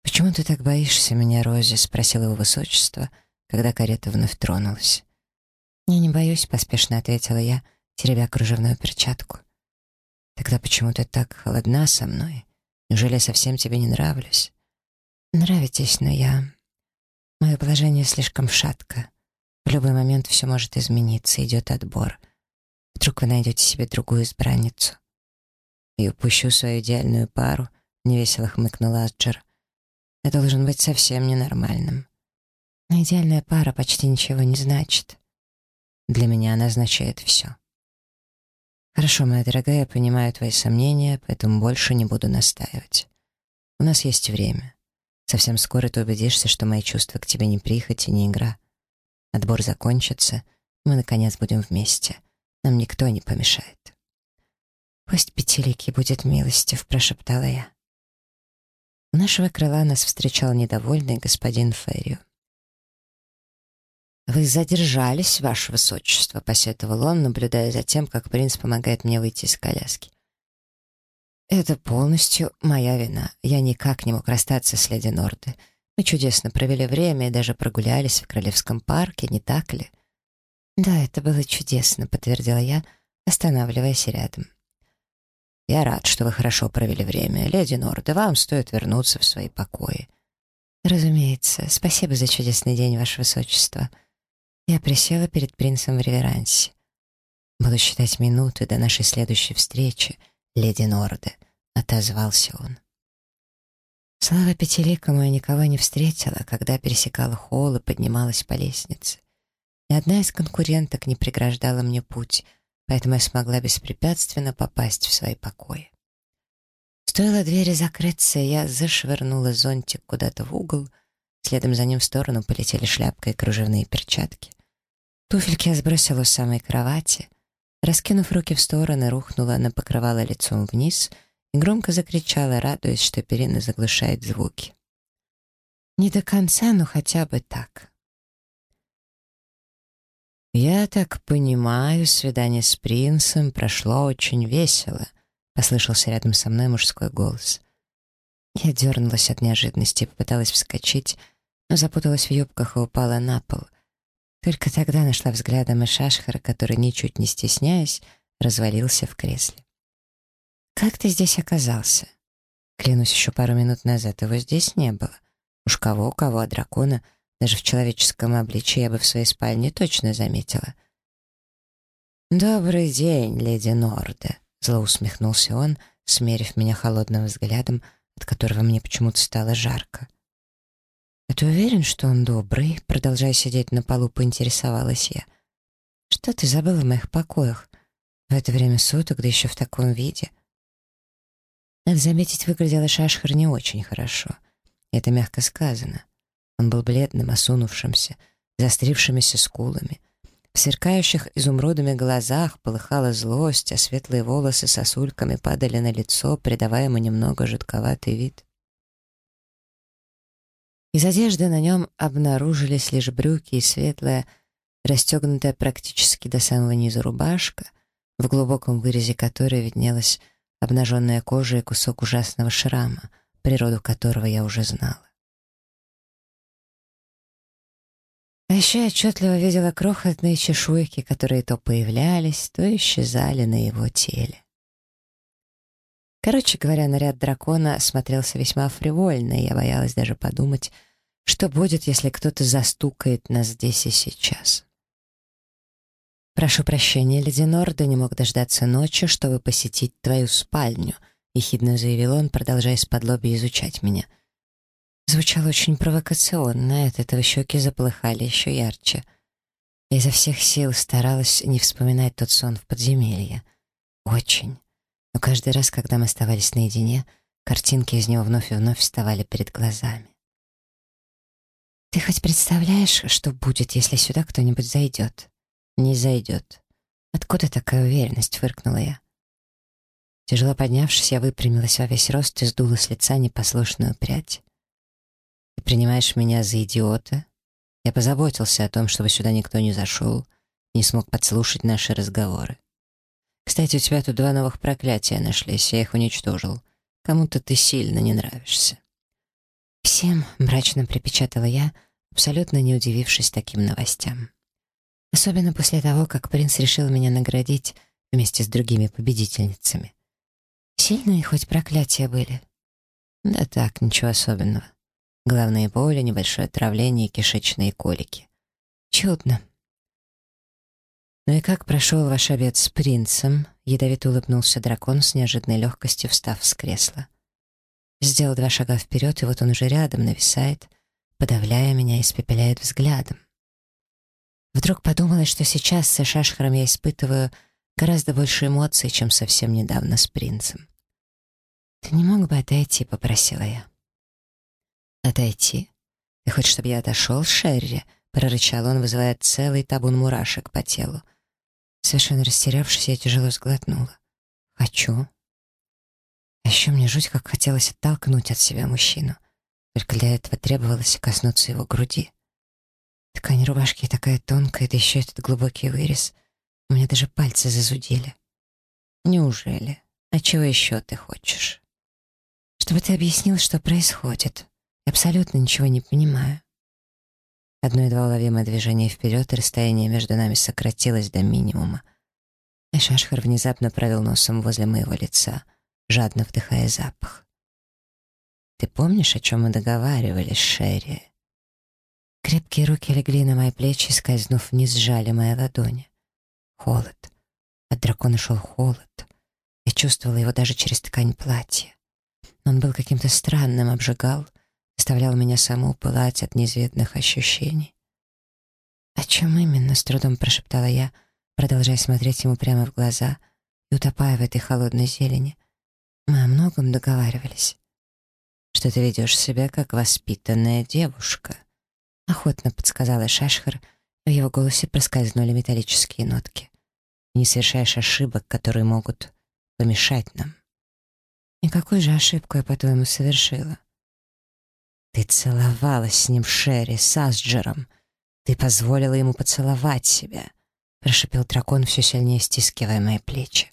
«Почему ты так боишься меня, Рози?» — спросил его высочество, когда карета вновь тронулась. «Я не боюсь», — поспешно ответила я, теребя кружевную перчатку. «Тогда почему ты так холодна со мной? Неужели я совсем тебе не нравлюсь?» «Нравитесь, но я...» «Мое положение слишком шатко. В любой момент все может измениться, идет отбор. Вдруг вы найдете себе другую избранницу. И упущу свою идеальную пару, невесело хмыкнул Аджер. Я должен быть совсем ненормальным. Но идеальная пара почти ничего не значит. Для меня она означает все. Хорошо, моя дорогая, я понимаю твои сомнения, поэтому больше не буду настаивать. У нас есть время. Совсем скоро ты убедишься, что мои чувства к тебе не прихоть и не игра. Отбор закончится, мы, наконец, будем вместе. Нам никто не помешает. «Пусть Пятиликий будет милостив», — прошептала я. У нашего крыла нас встречал недовольный господин Феррио. «Вы задержались, ваше высочество», — посетовал он, наблюдая за тем, как принц помогает мне выйти из коляски. «Это полностью моя вина. Я никак не мог расстаться с леди Норды. Мы чудесно провели время и даже прогулялись в Королевском парке, не так ли? Да, это было чудесно, подтвердила я, останавливаясь рядом. Я рад, что вы хорошо провели время. Леди Норда, вам стоит вернуться в свои покои. Разумеется. Спасибо за чудесный день, ваше высочество. Я присела перед принцем в реверансе. Буду считать минуты до нашей следующей встречи, леди Норде, отозвался он. Слава Пятиликому я никого не встретила, когда пересекала холл и поднималась по лестнице. Ни одна из конкуренток не преграждала мне путь, поэтому я смогла беспрепятственно попасть в свои покои. Стоило двери закрыться, я зашвырнула зонтик куда-то в угол, следом за ним в сторону полетели шляпка и кружевные перчатки. Туфельки я сбросила с самой кровати, раскинув руки в стороны, рухнула на покрывало лицом вниз — и громко закричала, радуясь, что перина заглушает звуки. Не до конца, но хотя бы так. «Я так понимаю, свидание с принцем прошло очень весело», — послышался рядом со мной мужской голос. Я дернулась от неожиданности и попыталась вскочить, но запуталась в юбках и упала на пол. Только тогда нашла взглядом и Шашхара, который, ничуть не стесняясь, развалился в кресле. «Как ты здесь оказался?» Клянусь, еще пару минут назад его здесь не было. Уж кого, кого, а дракона, даже в человеческом обличье я бы в своей спальне точно заметила. «Добрый день, леди Норде», — зло усмехнулся он, смерив меня холодным взглядом, от которого мне почему-то стало жарко. «А ты уверен, что он добрый?» Продолжая сидеть на полу, поинтересовалась я. «Что ты забыл в моих покоях? В это время суток, да еще в таком виде?» Надо заметить, выглядел Шашхар не очень хорошо. Это мягко сказано. Он был бледным, осунувшимся, заострившимися скулами. В сверкающих изумрудами глазах полыхала злость, а светлые волосы сосульками падали на лицо, придавая ему немного жутковатый вид. Из одежды на нем обнаружились лишь брюки и светлая, расстегнутая практически до самого низа рубашка, в глубоком вырезе которой виднелась обнаженная кожа и кусок ужасного шрама, природу которого я уже знала. А еще я отчетливо видела крохотные чешуйки, которые то появлялись, то исчезали на его теле. Короче говоря, наряд дракона смотрелся весьма фривольно, и я боялась даже подумать, что будет, если кто-то застукает нас здесь и сейчас. «Прошу прощения, леди Норда не мог дождаться ночи, чтобы посетить твою спальню», — ехидно заявил он, продолжая с подлоби изучать меня. Звучало очень провокационно, от этого щеки заплыхали еще ярче. Я изо всех сил старалась не вспоминать тот сон в подземелье. Очень. Но каждый раз, когда мы оставались наедине, картинки из него вновь и вновь вставали перед глазами. «Ты хоть представляешь, что будет, если сюда кто-нибудь зайдет?» «Не зайдет». «Откуда такая уверенность?» — фыркнула я. Тяжело поднявшись, я выпрямилась во весь рост и сдула с лица непослушную прядь. «Ты принимаешь меня за идиота?» Я позаботился о том, чтобы сюда никто не зашел, не смог подслушать наши разговоры. Кстати, у тебя тут два новых проклятия нашлись, я их уничтожил. Кому-то ты сильно не нравишься. Всем мрачно припечатала я, абсолютно не удивившись таким новостям. Особенно после того, как принц решил меня наградить вместе с другими победительницами. Сильные хоть проклятия были? Да так, ничего особенного. Главные боли, небольшое отравление и кишечные колики. Чудно. «Ну и как прошел ваш обед с принцем?» Ядовито улыбнулся дракон с неожиданной легкостью, встав с кресла. Сделал два шага вперед, и вот он уже рядом нависает, подавляя меня и испепеляет взглядом. Вдруг подумалось, что сейчас с Шашхаром я испытываю гораздо больше эмоций, чем совсем недавно с принцем. «Ты не мог бы отойти?» — попросила я. «Отойти? Ты хочешь, чтобы я отошел, Шерри?» — прорычал он, вызывая целый табун мурашек по телу. Совершенно растерявшись, я тяжело сглотнула. «Хочу». А еще мне жуть как хотелось оттолкнуть от себя мужчину. Только для этого требовалось коснуться его груди. Ткань рубашки такая тонкая, да еще этот глубокий вырез. У меня даже пальцы зазудели. Неужели? А чего еще ты хочешь? Чтобы ты объяснил, что происходит. Я абсолютно ничего не понимаю. Одно-два уловимое движение вперед, и расстояние между нами сократилось до минимума. Эшашхар внезапно провел носом возле моего лица, жадно вдыхая запах. «Ты помнишь, о чем мы договаривались, Шерри?» Крепкие руки легли на мои плечи, скользнув вниз, сжали мои ладони. Холод. От дракона шел холод. Я чувствовала его даже через ткань платья. Он был каким-то странным, обжигал, заставлял меня саму пылать от неизведанных ощущений. «О чем именно?» — с трудом прошептала я, продолжая смотреть ему прямо в глаза и утопая в этой холодной зелени. Мы о многом договаривались. «Что ты ведешь себя, как воспитанная девушка?» Охотно подсказала Шашхар, в его голосе проскользнули металлические нотки. «Не совершаешь ошибок, которые могут помешать нам». «И какую же ошибку я, по-твоему, совершила?» «Ты целовалась с ним Шерри, с Асджером. Ты позволила ему поцеловать себя», — прошипел дракон, все сильнее стискивая мои плечи.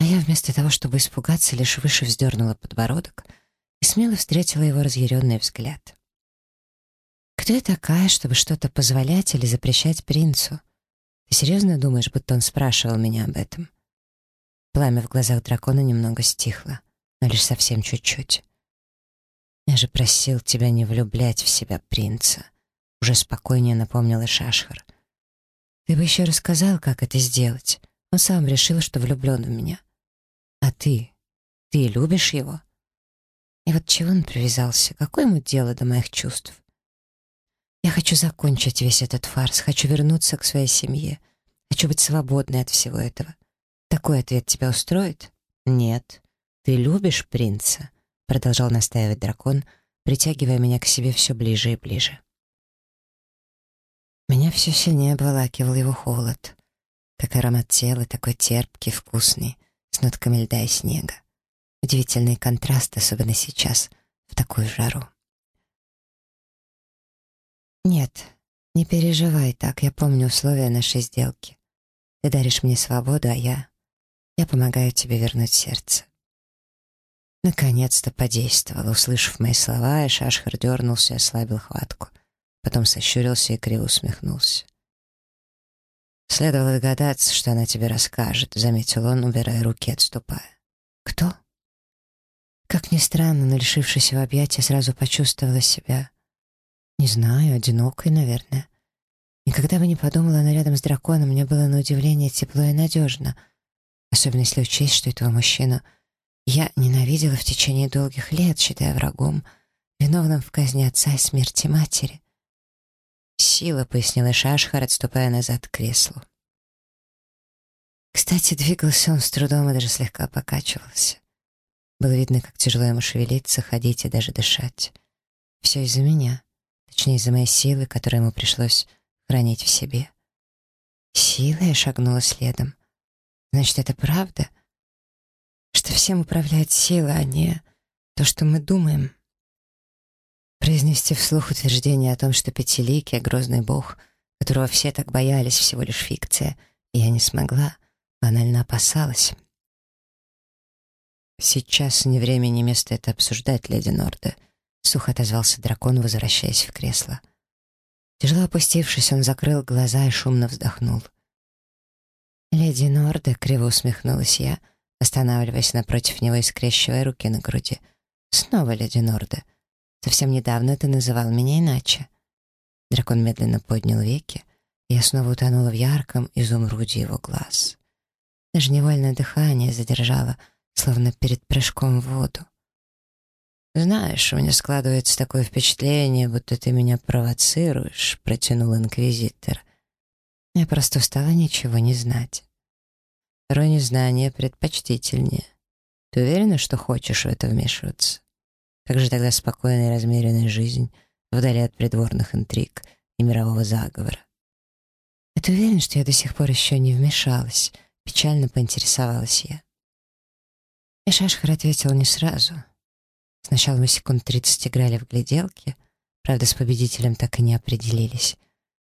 А я вместо того, чтобы испугаться, лишь выше вздернула подбородок и смело встретила его разъяренный взгляд. «Кто я такая, чтобы что-то позволять или запрещать принцу? Ты серьезно думаешь, будто он спрашивал меня об этом?» Пламя в глазах дракона немного стихло, но лишь совсем чуть-чуть. «Я же просил тебя не влюблять в себя принца», — уже спокойнее напомнила Шашхар. «Ты бы еще рассказал, как это сделать. Он сам решил, что влюблен в меня. А ты? Ты любишь его?» И вот чего он привязался? Какое ему дело до моих чувств? Я хочу закончить весь этот фарс, хочу вернуться к своей семье, хочу быть свободной от всего этого. Такой ответ тебя устроит? Нет. Ты любишь принца? Продолжал настаивать дракон, притягивая меня к себе все ближе и ближе. Меня все сильнее обволакивал его холод. Как аромат тела, такой терпкий, вкусный, с нотками льда и снега. Удивительный контраст, особенно сейчас, в такую жару. «Нет, не переживай так, я помню условия нашей сделки. Ты даришь мне свободу, а я... Я помогаю тебе вернуть сердце». Наконец-то подействовал. Услышав мои слова, и Шашхар дернулся и ослабил хватку. Потом сощурился и криво усмехнулся. «Следовало догадаться, что она тебе расскажет», — заметил он, убирая руки, отступая. «Кто?» Как ни странно, но лишившись его объятия, сразу почувствовала себя... Не знаю, одинокой, наверное. Никогда бы не подумала, но рядом с драконом мне было на удивление тепло и надежно. Особенно если учесть, что этого мужчину я ненавидела в течение долгих лет, считая врагом, виновным в казни отца и смерти матери. «Сила», — пояснила Шашхар, отступая назад к креслу. Кстати, двигался он с трудом и даже слегка покачивался. Было видно, как тяжело ему шевелиться, ходить и даже дышать. Все из-за меня, точнее, из-за моей силы, которую ему пришлось хранить в себе. Сила я шагнула следом. Значит, это правда? Что всем управляет сила, а не то, что мы думаем. Произнести вслух утверждение о том, что Пятиликий, грозный бог, которого все так боялись, всего лишь фикция, я не смогла, банально опасалась. «Сейчас ни время, ни место это обсуждать, леди Норде», — сухо отозвался дракон, возвращаясь в кресло. Тяжело опустившись, он закрыл глаза и шумно вздохнул. «Леди Норде», — криво усмехнулась я, останавливаясь напротив него и скрещивая руки на груди. «Снова леди Норде. Совсем недавно ты называл меня иначе». Дракон медленно поднял веки, и я снова утонула в ярком изумруде его глаз. Даже невольное дыхание задержало — словно перед прыжком в воду. «Знаешь, у меня складывается такое впечатление, будто ты меня провоцируешь», — протянул инквизитор. «Я просто устала ничего не знать». «Порой незнание предпочтительнее. Ты уверена, что хочешь в это вмешиваться? Как же тогда спокойная и размеренная жизнь вдали от придворных интриг и мирового заговора?» «А ты уверен, что я до сих пор еще не вмешалась?» — печально поинтересовалась я. И Шашхар ответил не сразу. Сначала мы секунд тридцать играли в гляделки, правда, с победителем так и не определились.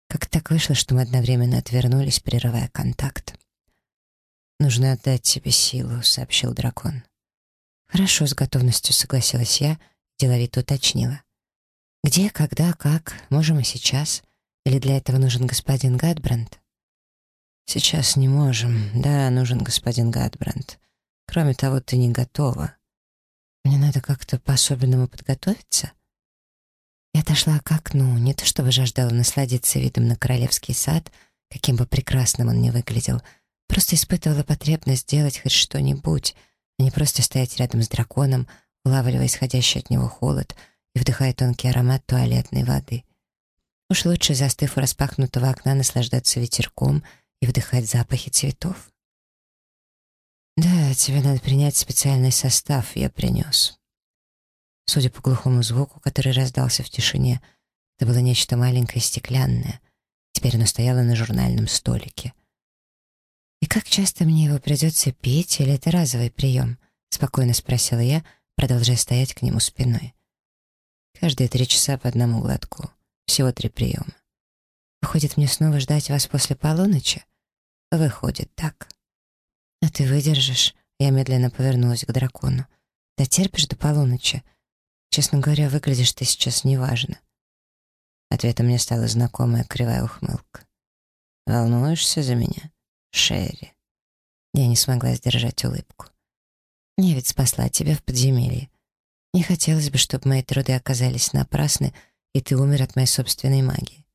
Как так вышло, что мы одновременно отвернулись, прерывая контакт? «Нужно отдать тебе силу», — сообщил дракон. «Хорошо», — с готовностью согласилась я, деловито уточнила. «Где, когда, как? Можем и сейчас? Или для этого нужен господин Гадбранд?» «Сейчас не можем. Да, нужен господин Гадбранд. Кроме того, ты не готова. Мне надо как-то по-особенному подготовиться. Я отошла к окну, не то чтобы жаждала насладиться видом на королевский сад, каким бы прекрасным он ни выглядел, просто испытывала потребность сделать хоть что-нибудь, а не просто стоять рядом с драконом, улавливая исходящий от него холод и вдыхая тонкий аромат туалетной воды. Уж лучше, застыв у распахнутого окна, наслаждаться ветерком и вдыхать запахи цветов. «Да, тебе надо принять специальный состав, я принес». Судя по глухому звуку, который раздался в тишине, это было нечто маленькое стеклянное. Теперь оно стояло на журнальном столике. «И как часто мне его придется пить, или это разовый прием?» — спокойно спросила я, продолжая стоять к нему спиной. «Каждые три часа по одному глотку. Всего три приема. Выходит, мне снова ждать вас после полуночи?» «Выходит так». «А ты выдержишь?» Я медленно повернулась к дракону. «Дотерпишь до полуночи? Честно говоря, выглядишь ты сейчас неважно. Ответом мне стала знакомая кривая ухмылка. «Волнуешься за меня, Шерри?» Я не смогла сдержать улыбку. «Я ведь спасла тебя в подземелье. Не хотелось бы, чтобы мои труды оказались напрасны, и ты умер от моей собственной магии».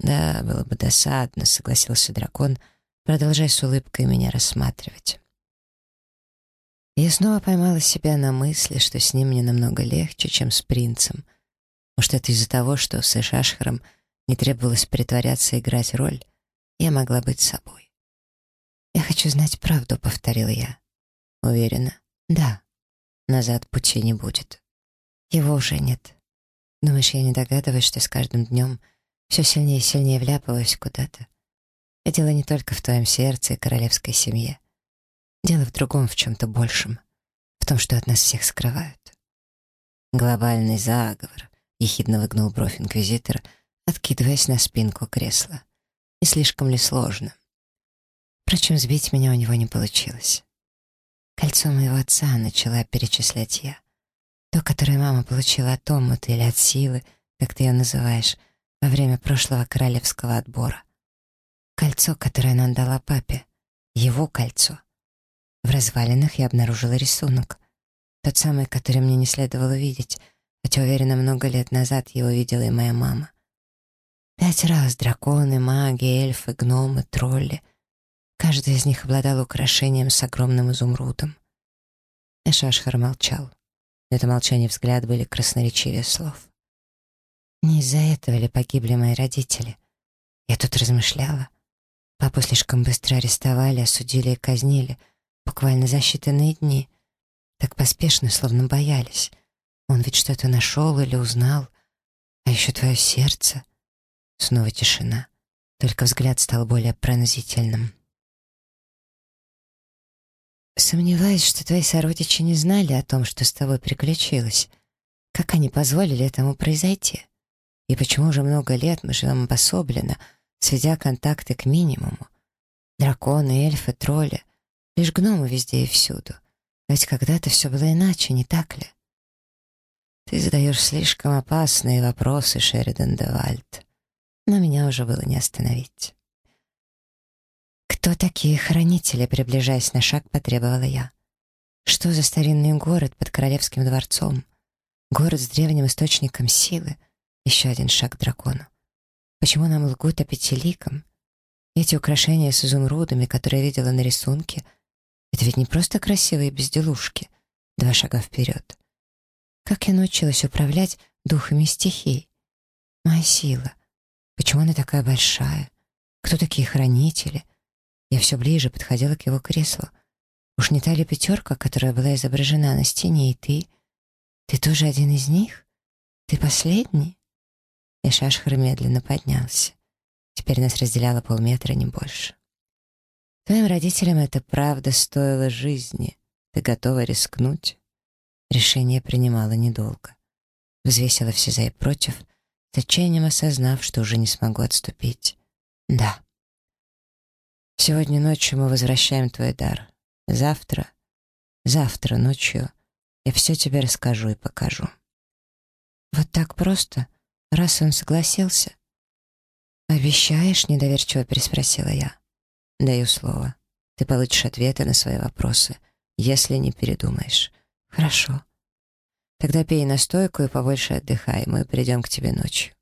«Да, было бы досадно», — согласился дракон, продолжая с улыбкой меня рассматривать. Я снова поймала себя на мысли, что с ним мне намного легче, чем с принцем. Может, это из-за того, что с Эшашхаром не требовалось притворяться и играть роль, я могла быть собой. «Я хочу знать правду», — повторил я. «Уверена?» «Да. Назад пути не будет. Его уже нет. Думаешь, я не догадываюсь, что с каждым днем все сильнее и сильнее вляпываюсь куда-то? И дело не только в твоем сердце и королевской семье. Дело в другом, в чем-то большем. В том, что от нас всех скрывают. Глобальный заговор, ехидно выгнул бровь инквизитор, откидываясь на спинку кресла. Не слишком ли сложно? Впрочем, сбить меня у него не получилось. Кольцо моего отца начала перечислять я. То, которое мама получила от омута или от силы, как ты ее называешь, во время прошлого королевского отбора. Кольцо, которое она отдала папе. Его кольцо. В развалинах я обнаружила рисунок. Тот самый, который мне не следовало видеть, хотя, уверена, много лет назад его видела и моя мама. Пять раз драконы, маги, эльфы, гномы, тролли. Каждый из них обладал украшением с огромным изумрудом. Эшашхар молчал. В это молчание взгляд были красноречивее слов. Не из-за этого ли погибли мои родители? Я тут размышляла. Папу слишком быстро арестовали, осудили и казнили — Буквально за считанные дни. Так поспешно, словно боялись. Он ведь что-то нашел или узнал. А еще твое сердце. Снова тишина. Только взгляд стал более пронзительным. Сомневаюсь, что твои сородичи не знали о том, что с тобой приключилось. Как они позволили этому произойти? И почему уже много лет мы живем обособленно, сведя контакты к минимуму? Драконы, эльфы, тролли — Лишь гномы везде и всюду. Ведь когда-то все было иначе, не так ли? Ты задаешь слишком опасные вопросы, Шеридан де. Но меня уже было не остановить. «Кто такие хранители?» — приближаясь на шаг, потребовала я. «Что за старинный город под королевским дворцом? Город с древним источником силы? Еще один шаг к дракону. Почему нам лгут о пятиликом? Эти украшения с изумрудами, которые я видела на рисунке, это ведь не просто красивые безделушки. Два шага вперед. Как я научилась управлять духами стихий? Моя сила. Почему она такая большая? Кто такие хранители? Я все ближе подходила к его креслу. Уж не та ли пятерка, которая была изображена на стене, и ты? Ты тоже один из них? Ты последний? И Шашхар медленно поднялся. Теперь нас разделяло полметра, не больше. Твоим родителям это правда стоило жизни. Ты готова рискнуть? Решение принимала недолго. Взвесила все за и против, с отчаянием осознав, что уже не смогу отступить. Да. Сегодня ночью мы возвращаем твой дар. Завтра, завтра ночью я все тебе расскажу и покажу. Вот так просто, раз он согласился. «Обещаешь?» — недоверчиво переспросила я. Даю слово. Ты получишь ответы на свои вопросы, если не передумаешь. Хорошо. Тогда пей настойку и побольше отдыхай, мы придем к тебе ночью.